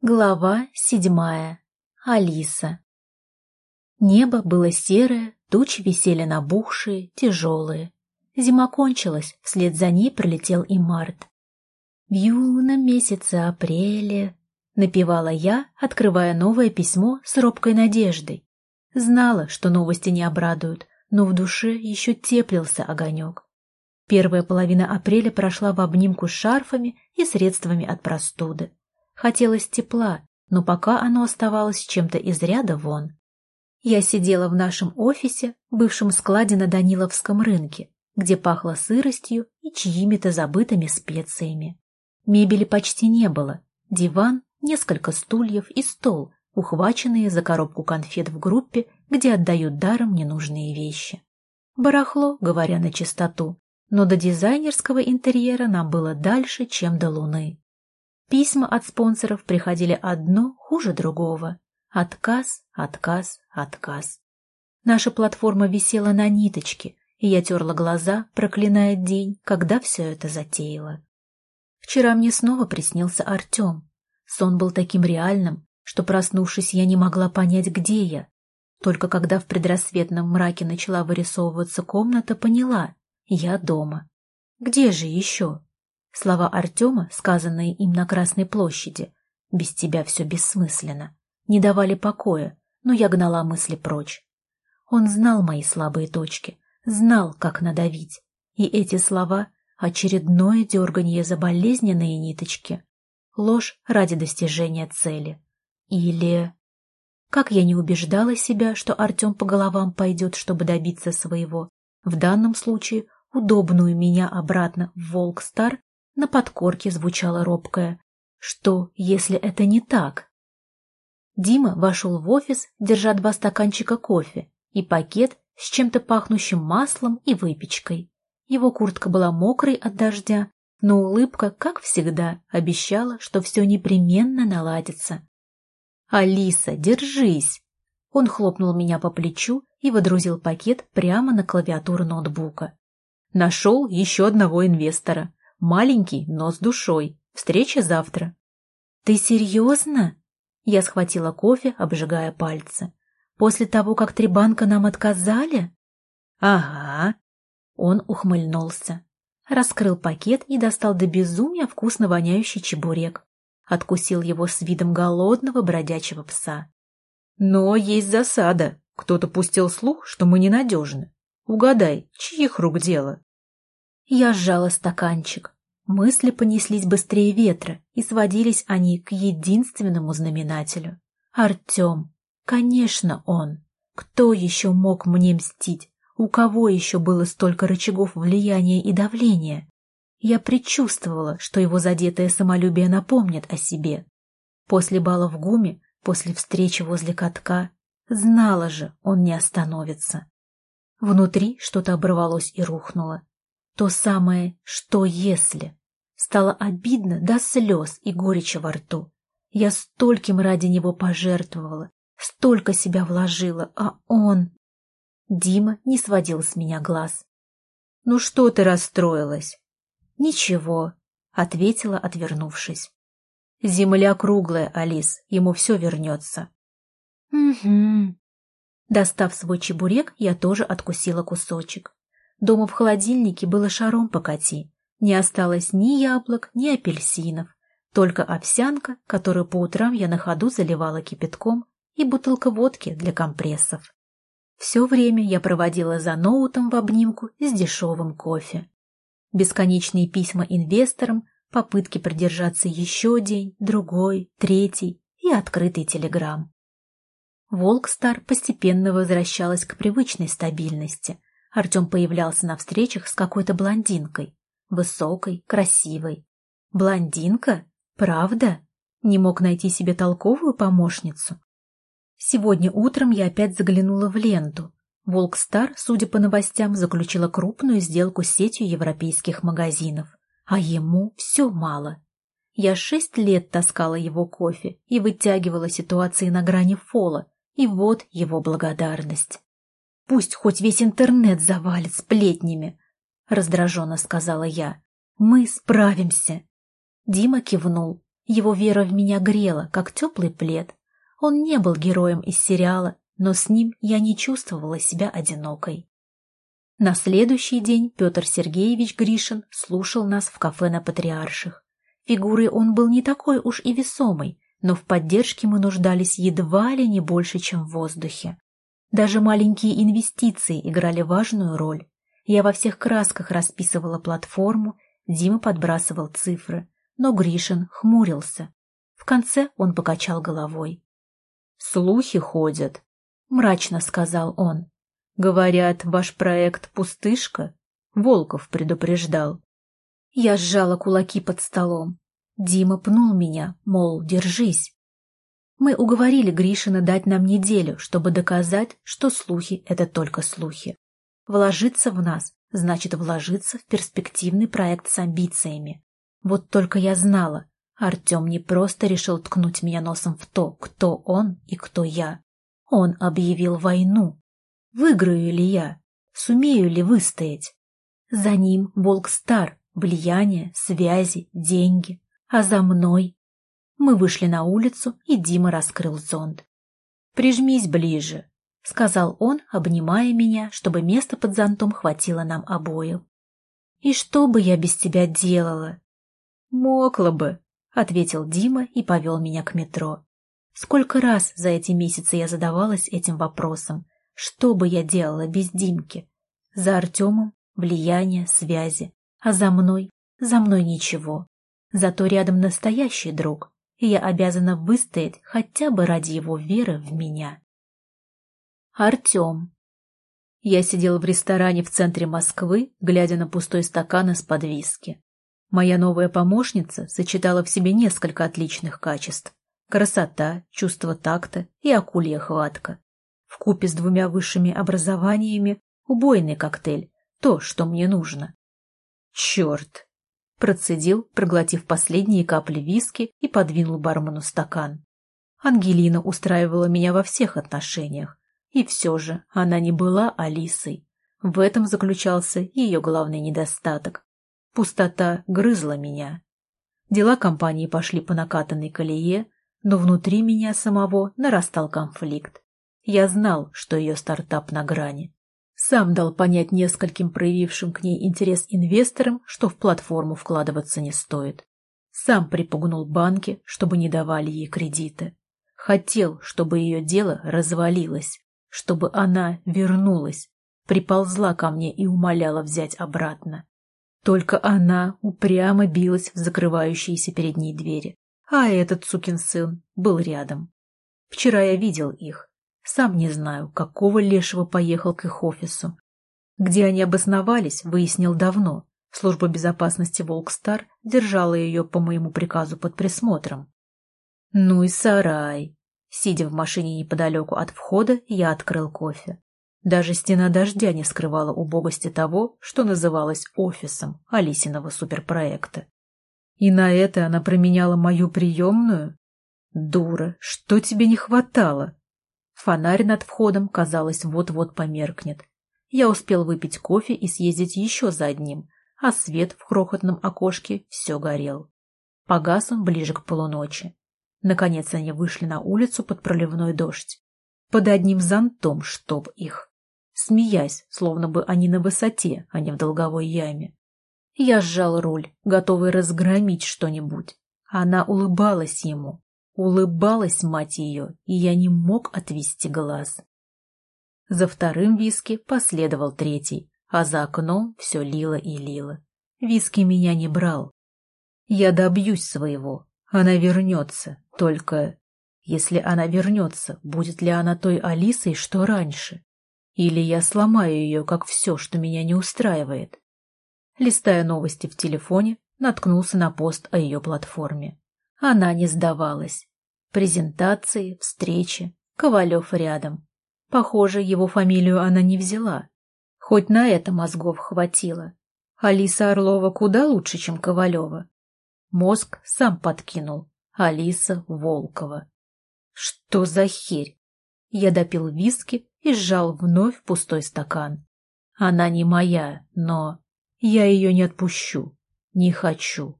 Глава седьмая. Алиса. Небо было серое, тучи висели набухшие, тяжелые. Зима кончилась, вслед за ней пролетел и март. «В юном месяце апреле», — напевала я, открывая новое письмо с робкой надеждой. Знала, что новости не обрадуют, но в душе еще теплился огонек. Первая половина апреля прошла в обнимку с шарфами и средствами от простуды. Хотелось тепла, но пока оно оставалось чем-то из ряда вон. Я сидела в нашем офисе, бывшем складе на Даниловском рынке, где пахло сыростью и чьими-то забытыми специями. Мебели почти не было. Диван, несколько стульев и стол, ухваченные за коробку конфет в группе, где отдают даром ненужные вещи. Барахло, говоря на чистоту, но до дизайнерского интерьера нам было дальше, чем до луны. Письма от спонсоров приходили одно хуже другого. Отказ, отказ, отказ. Наша платформа висела на ниточке, и я терла глаза, проклиная день, когда все это затеяло. Вчера мне снова приснился Артем. Сон был таким реальным, что, проснувшись, я не могла понять, где я. Только когда в предрассветном мраке начала вырисовываться комната, поняла — я дома. Где же еще? Слова Артема, сказанные им на Красной площади, «Без тебя все бессмысленно», не давали покоя, но я гнала мысли прочь. Он знал мои слабые точки, знал, как надавить, и эти слова — очередное дерганье за болезненные ниточки, ложь ради достижения цели. Или... Как я не убеждала себя, что Артем по головам пойдет, чтобы добиться своего, в данном случае удобную меня обратно в Волк-Стар на подкорке звучало робкое «Что, если это не так?» Дима вошел в офис, держа два стаканчика кофе и пакет с чем-то пахнущим маслом и выпечкой. Его куртка была мокрой от дождя, но улыбка, как всегда, обещала, что все непременно наладится. «Алиса, держись!» Он хлопнул меня по плечу и водрузил пакет прямо на клавиатуру ноутбука. Нашел еще одного инвестора. Маленький, но с душой. Встреча завтра. Ты серьезно? Я схватила кофе, обжигая пальцы. После того, как три банка нам отказали? Ага. Он ухмыльнулся. Раскрыл пакет и достал до безумия вкусно воняющий чебурек. Откусил его с видом голодного бродячего пса. Но есть засада. Кто-то пустил слух, что мы ненадежны. Угадай, чьих рук дело? Я сжала стаканчик. Мысли понеслись быстрее ветра, и сводились они к единственному знаменателю. Артем. Конечно, он. Кто еще мог мне мстить? У кого еще было столько рычагов влияния и давления? Я предчувствовала, что его задетое самолюбие напомнит о себе. После бала в ГУМе, после встречи возле катка, знала же, он не остановится. Внутри что-то оборвалось и рухнуло. То самое «что если?» Стало обидно до слез и горечи во рту. Я стольким ради него пожертвовала, столько себя вложила, а он... Дима не сводил с меня глаз. «Ну что ты расстроилась?» «Ничего», — ответила, отвернувшись. «Земля круглая, Алис, ему все вернется». «Угу». Достав свой чебурек, я тоже откусила кусочек. Дома в холодильнике было шаром покати. Не осталось ни яблок, ни апельсинов. Только овсянка, которую по утрам я на ходу заливала кипятком, и бутылка водки для компрессов. Все время я проводила за ноутом в обнимку с дешевым кофе. Бесконечные письма инвесторам, попытки продержаться еще день, другой, третий и открытый телеграм. Волкстар постепенно возвращалась к привычной стабильности, Артем появлялся на встречах с какой-то блондинкой. Высокой, красивой. Блондинка? Правда? Не мог найти себе толковую помощницу? Сегодня утром я опять заглянула в ленту. Волкстар, судя по новостям, заключила крупную сделку с сетью европейских магазинов. А ему все мало. Я шесть лет таскала его кофе и вытягивала ситуации на грани фола, и вот его благодарность. Пусть хоть весь интернет завалит сплетнями, — раздраженно сказала я. Мы справимся. Дима кивнул. Его вера в меня грела, как теплый плед. Он не был героем из сериала, но с ним я не чувствовала себя одинокой. На следующий день Петр Сергеевич Гришин слушал нас в кафе на Патриарших. Фигурой он был не такой уж и весомый, но в поддержке мы нуждались едва ли не больше, чем в воздухе. Даже маленькие инвестиции играли важную роль. Я во всех красках расписывала платформу, Дима подбрасывал цифры, но Гришин хмурился. В конце он покачал головой. «Слухи ходят», — мрачно сказал он. Говорят, ваш проект пустышка? Волков предупреждал. Я сжала кулаки под столом. Дима пнул меня, мол, держись. Мы уговорили Гришина дать нам неделю, чтобы доказать, что слухи — это только слухи. Вложиться в нас значит вложиться в перспективный проект с амбициями. Вот только я знала, Артем не просто решил ткнуть меня носом в то, кто он и кто я. Он объявил войну. Выиграю ли я? Сумею ли выстоять? За ним волк стар, влияние, связи, деньги. А за мной? Мы вышли на улицу, и Дима раскрыл зонт. «Прижмись ближе», — сказал он, обнимая меня, чтобы места под зонтом хватило нам обоим. «И что бы я без тебя делала?» «Мокла бы», — ответил Дима и повел меня к метро. Сколько раз за эти месяцы я задавалась этим вопросом, что бы я делала без Димки? За Артемом влияние, связи, а за мной, за мной ничего. Зато рядом настоящий друг, и я обязана выстоять хотя бы ради его веры в меня. Артем. Я сидел в ресторане в центре Москвы, глядя на пустой стакан из-под виски. Моя новая помощница сочетала в себе несколько отличных качеств. Красота, чувство такта и акулья хватка. В купе с двумя высшими образованиями убойный коктейль, то, что мне нужно. Черт! Процедил, проглотив последние капли виски и подвинул бармену стакан. Ангелина устраивала меня во всех отношениях, и все же она не была Алисой. В этом заключался ее главный недостаток. Пустота грызла меня. Дела компании пошли по накатанной колее, но внутри меня самого нарастал конфликт. Я знал, что ее стартап на грани. Сам дал понять нескольким проявившим к ней интерес инвесторам, что в платформу вкладываться не стоит. Сам припугнул банки, чтобы не давали ей кредиты. Хотел, чтобы ее дело развалилось, чтобы она вернулась, приползла ко мне и умоляла взять обратно. Только она упрямо билась в закрывающиеся перед ней двери, а этот сукин сын был рядом. Вчера я видел их, сам не знаю, какого лешего поехал к их офису. Где они обосновались, выяснил давно. Служба безопасности «Волкстар» держала ее по моему приказу под присмотром. Ну и сарай. Сидя в машине неподалеку от входа, я открыл кофе. Даже стена дождя не скрывала убогости того, что называлось офисом Алисиного суперпроекта. И на это она променяла мою приемную? Дура, что тебе не хватало? Фонарь над входом, казалось, вот-вот померкнет. Я успел выпить кофе и съездить еще за одним, а свет в крохотном окошке все горел. Погас он ближе к полуночи. Наконец они вышли на улицу под проливной дождь. Под одним зонтом, чтоб их. Смеясь, словно бы они на высоте, а не в долговой яме. Я сжал руль, готовый разгромить что-нибудь. Она улыбалась ему, Улыбалась мать ее, и я не мог отвести глаз. За вторым виски последовал третий, а за окном все лило и лило. Виски меня не брал. Я добьюсь своего. Она вернется, только... Если она вернется, будет ли она той Алисой, что раньше? Или я сломаю ее, как все, что меня не устраивает? Листая новости в телефоне, наткнулся на пост о ее платформе. Она не сдавалась. Презентации, встречи, Ковалев рядом. Похоже, его фамилию она не взяла. Хоть на это мозгов хватило. Алиса Орлова куда лучше, чем Ковалева. Мозг сам подкинул. Алиса Волкова. Что за херь? Я допил виски и сжал вновь пустой стакан. Она не моя, но... Я ее не отпущу. Не хочу.